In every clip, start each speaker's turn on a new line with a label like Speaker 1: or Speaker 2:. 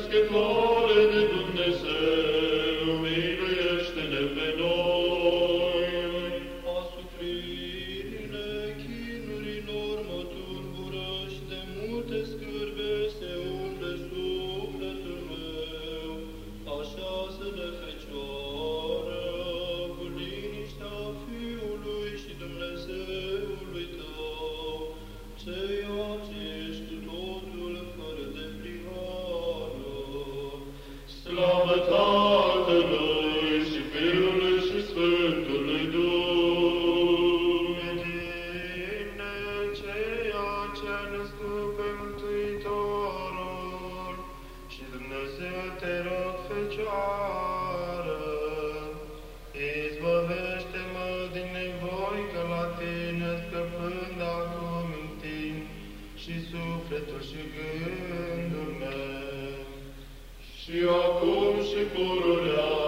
Speaker 1: Christ in Lord. sufletul și
Speaker 2: gândul meu,
Speaker 3: și acum și pururea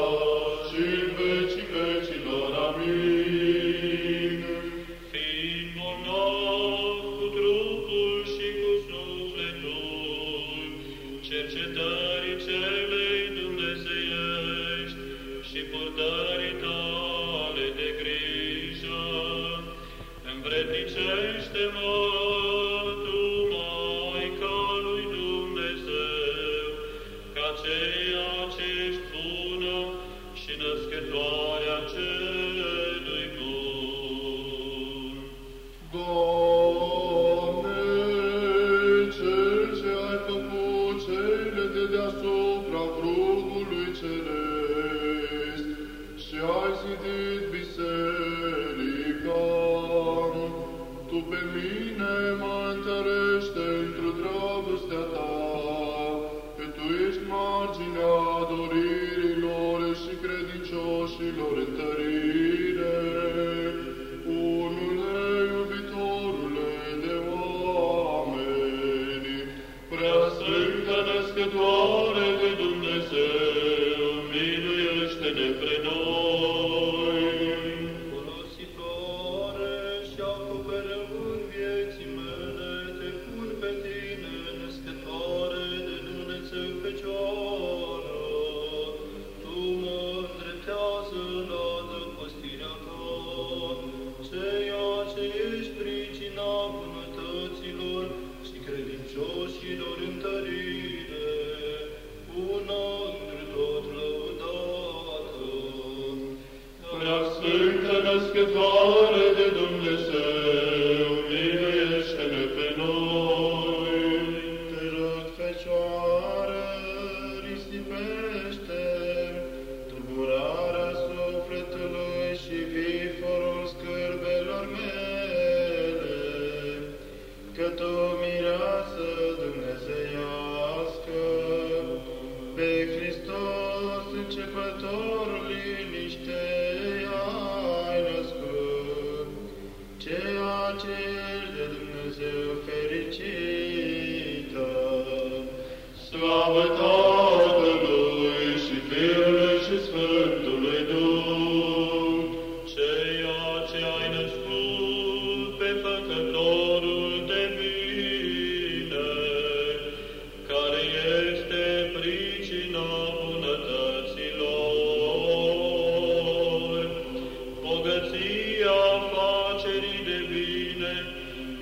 Speaker 3: Lord,
Speaker 1: and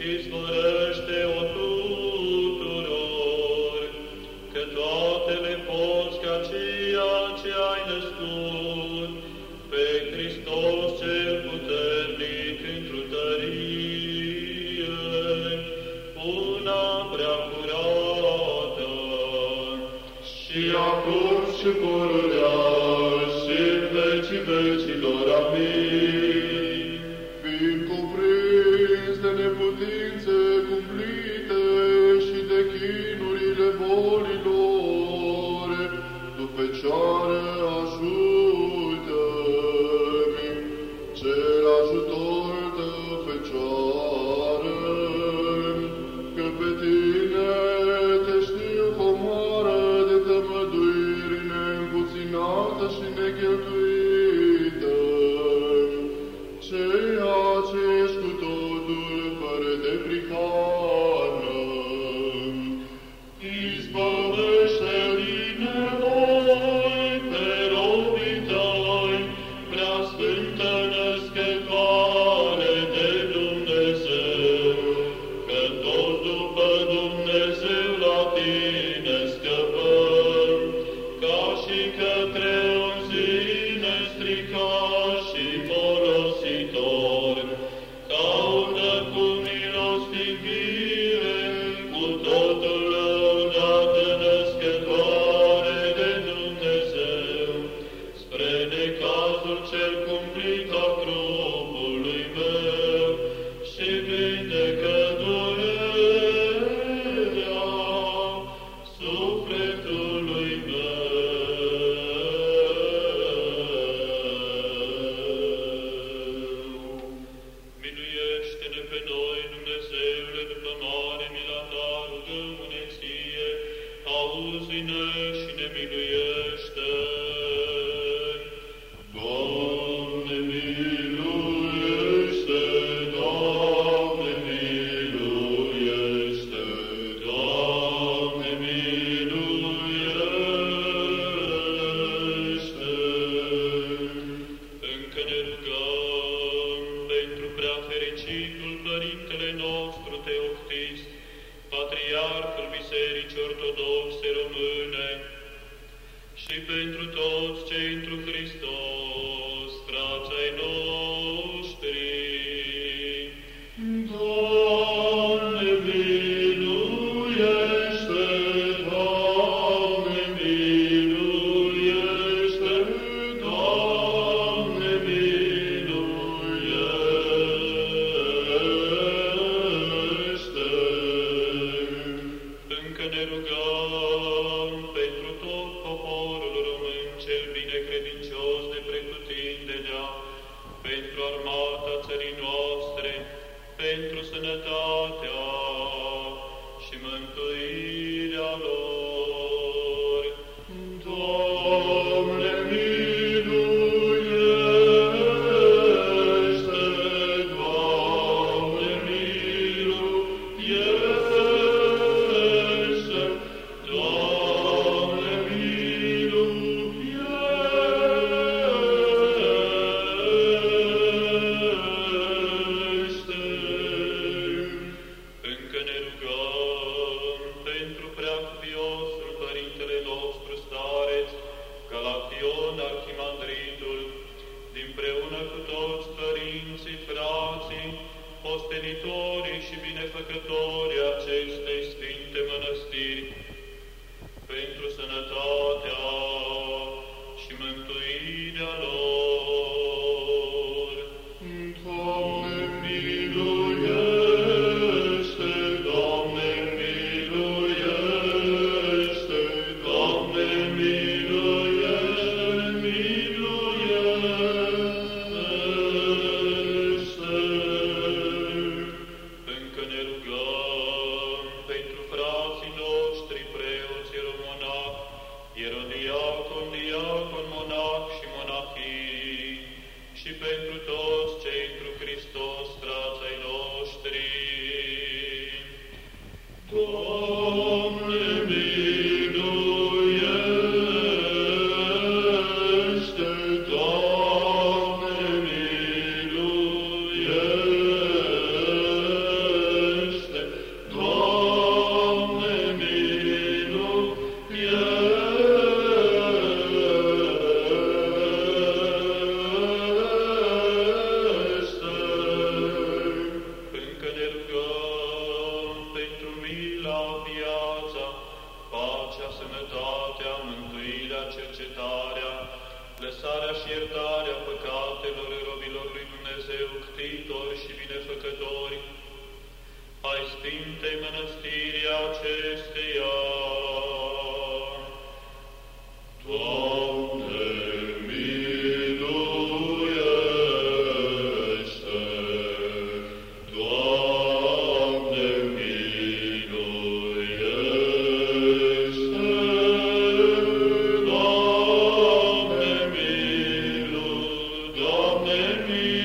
Speaker 1: is the moștenitorii și
Speaker 3: binefăcătorii acestei Sfinte Mănăstiri, pentru sănătate Alleluia.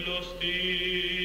Speaker 4: milosti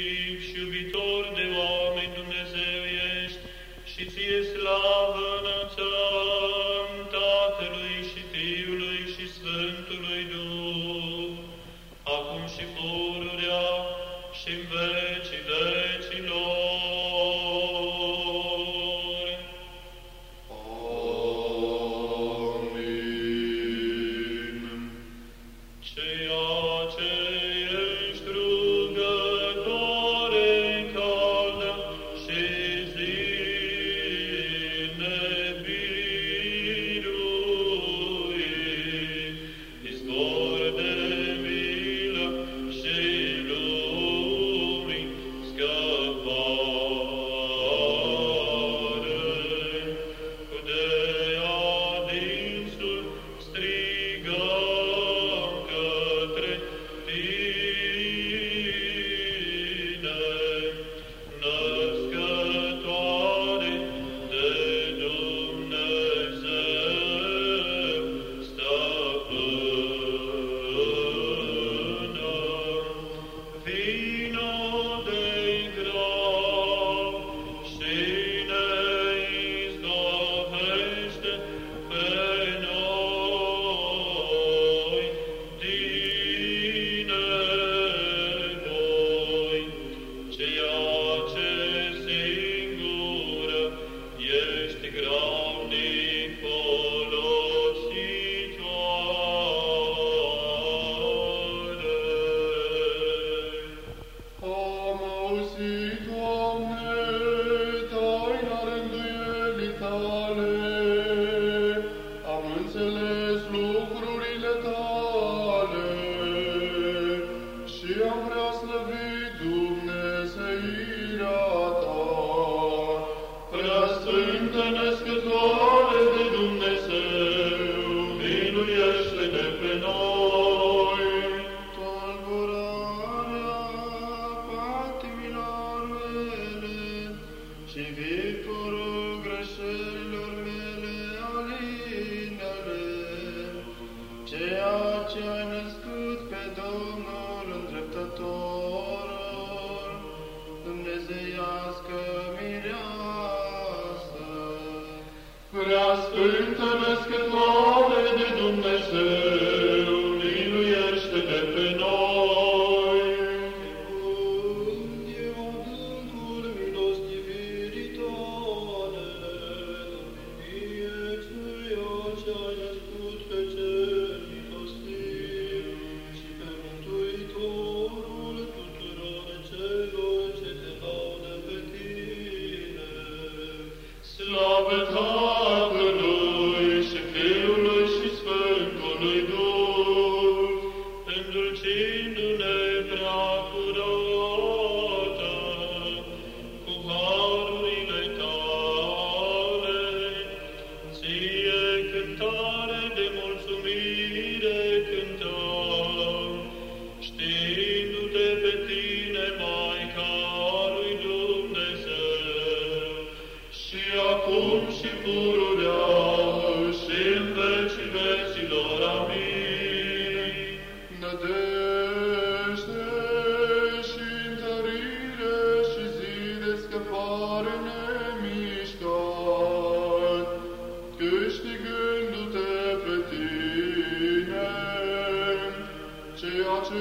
Speaker 3: ceea ce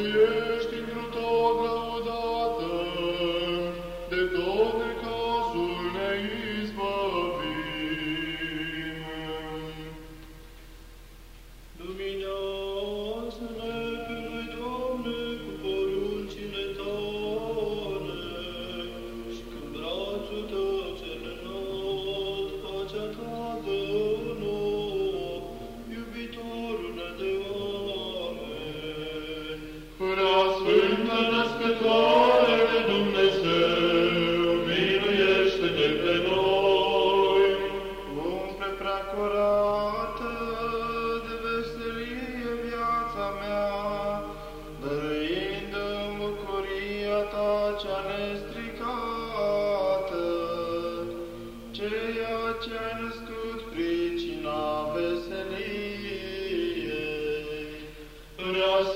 Speaker 3: este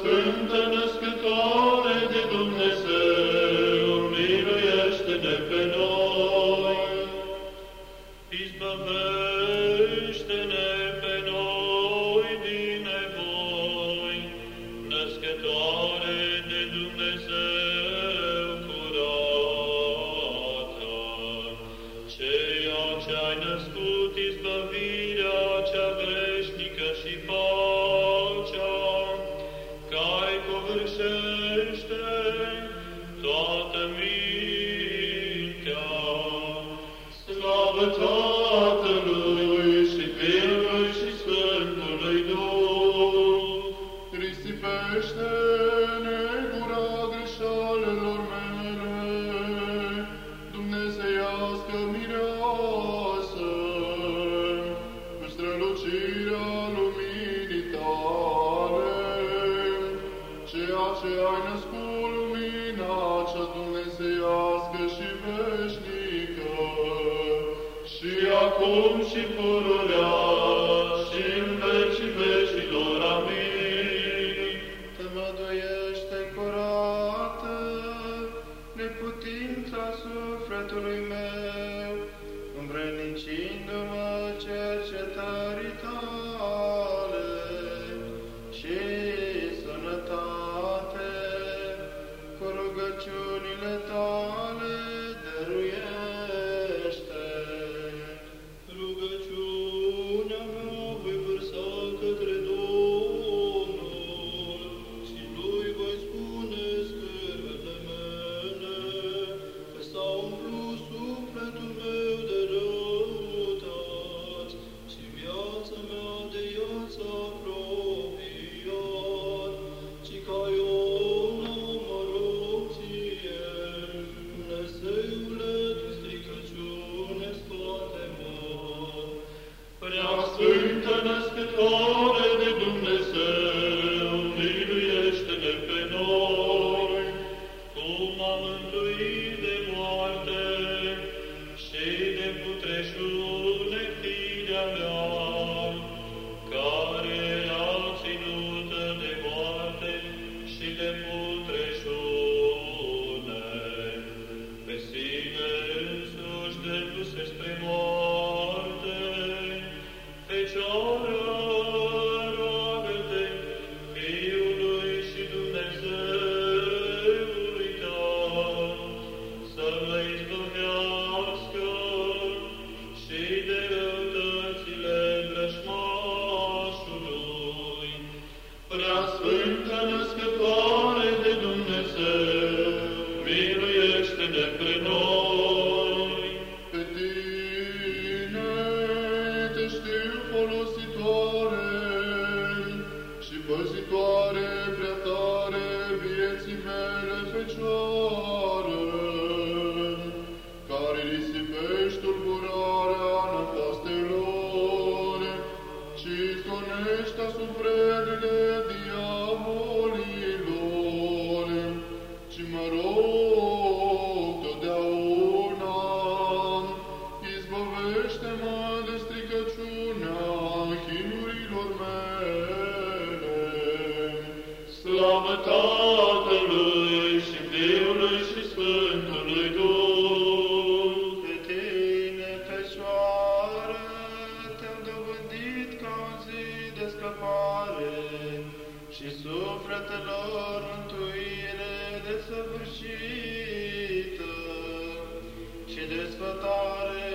Speaker 3: Sünden ce
Speaker 1: ai născut
Speaker 4: lumina cea dumnezeiască și veșnică,
Speaker 3: și acum și fără scăpare și sufletelor mântuire desăvârșită. Și desfătare